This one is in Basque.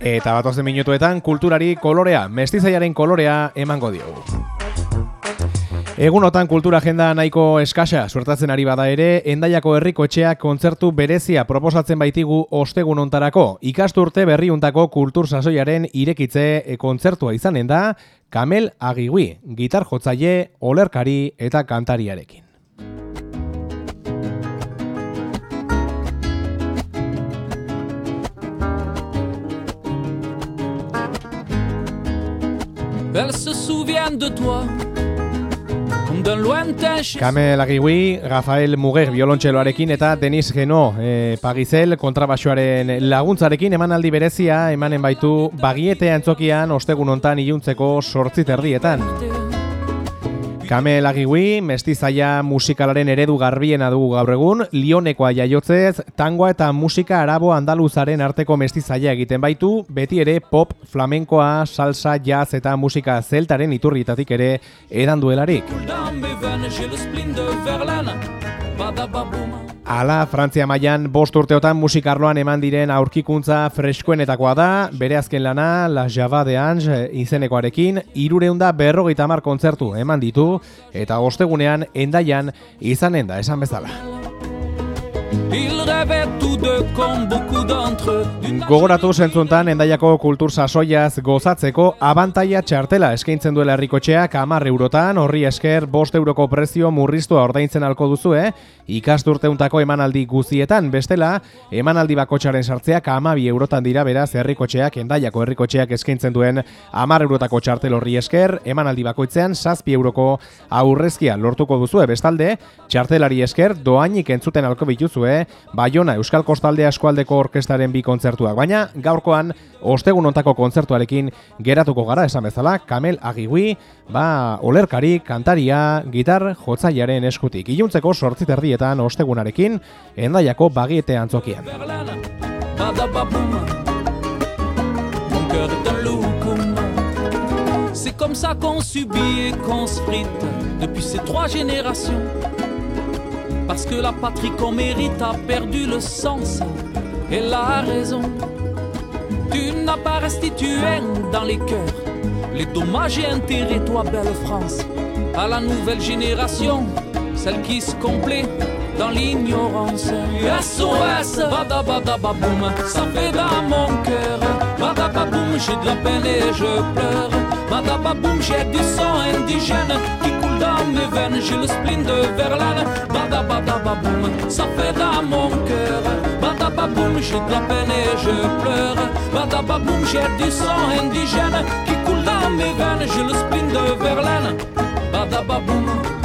Eta batozen minutuetan kulturari kolorea, mestizaiaren kolorea emango diogu. Egunotan kultura agenda nahiko eskasa suertatzen ari bada ere, endaiako herriko etxeak kontzertu berezia proposatzen baitigu ostegun ontarako. Ikasturte berriuntako kultur sasoiaren irekitze e, kontzertua izanen da, Kamel Agigui, gitar jotzaile, olerkari eta kantariarekin. Elle se souvient de toi d'un lointain Kamel Agigui, Rafael Muger biolontxeloarekin eta Denis Geno e, Pagizel kontrabaxoaren laguntzarekin emanaldi berezia emanen baitu bagiete antzokian ostegun hontan iluntzeko sortzi terdietan. Kamel Agigui, mestizaia musikalaren eredu garbiena dugu gaur egun, lionekoa jaiotzez, tangoa eta musika arabo andaluzaren arteko mestizaia egiten baitu, beti ere pop, flamenkoa, salsa, jazz eta musika zeltaren iturrietatik ere edan duelarik. Ala, Frantzia mailan bost urteotan musikarloan eman diren aurkikuntza freskoenetakoa da, bere azken lana, La Java de Ange izenekoarekin, irureunda berrogeita hamar kontzertu eman ditu, eta ostegunean endaian izanen da esan bezala. Gogoratu zentzuntan endaiako kultur sasoiaz gozatzeko abantaia txartela eskaintzen duela herrikotxeak hamar eurotan, horri esker bost euroko prezio murriztua ordaintzen alko duzue, ikasturteuntako emanaldi guzietan, bestela, emanaldi bakotxaren sartzeak amabi eurotan dira beraz herrikotxeak, endaiako herrikotxeak eskaintzen duen hamar eurotako txartel horri esker, emanaldi bakoitzean zazpi euroko aurrezkia lortuko duzue, bestalde, txartelari esker doainik entzuten alko bituzue, Bayona Euskal Kostalde Eskualdeko Orkestaren bi kontzertuak, baina gaurkoan ostegun ontako kontzertuarekin geratuko gara esan bezala, Kamel Agigui, ba, olerkari, kantaria, gitar, jotzaiaren eskutik. Iluntzeko sortzi terdietan ostegunarekin, endaiako bagiete antzokian. C'est comme ça qu'on subit et qu'on se Depuis ces trois générations Parce que la patrie qu'on mérite a perdu le sens. Et la raison. Tu n'as pas restitué dans les cœurs. Les dommages et intérêts, toi belle France. À la nouvelle génération Celle qui se complaît dans l'ignorance. SOS Badabadababoum Ça fait dans mon cœur. Badababoum J'ai de la peine et je pleure. Badababoum J'ai du sang indigène Qui coule dans mes veines. J'ai le spleen de Verlaine Ça fait dans mon cœur. Badababoum J'ai de la peine et je pleure. Badababoum J'ai du sang indigène Qui coule dans mes veines. J'ai le spleen de Verlaine. Badababoum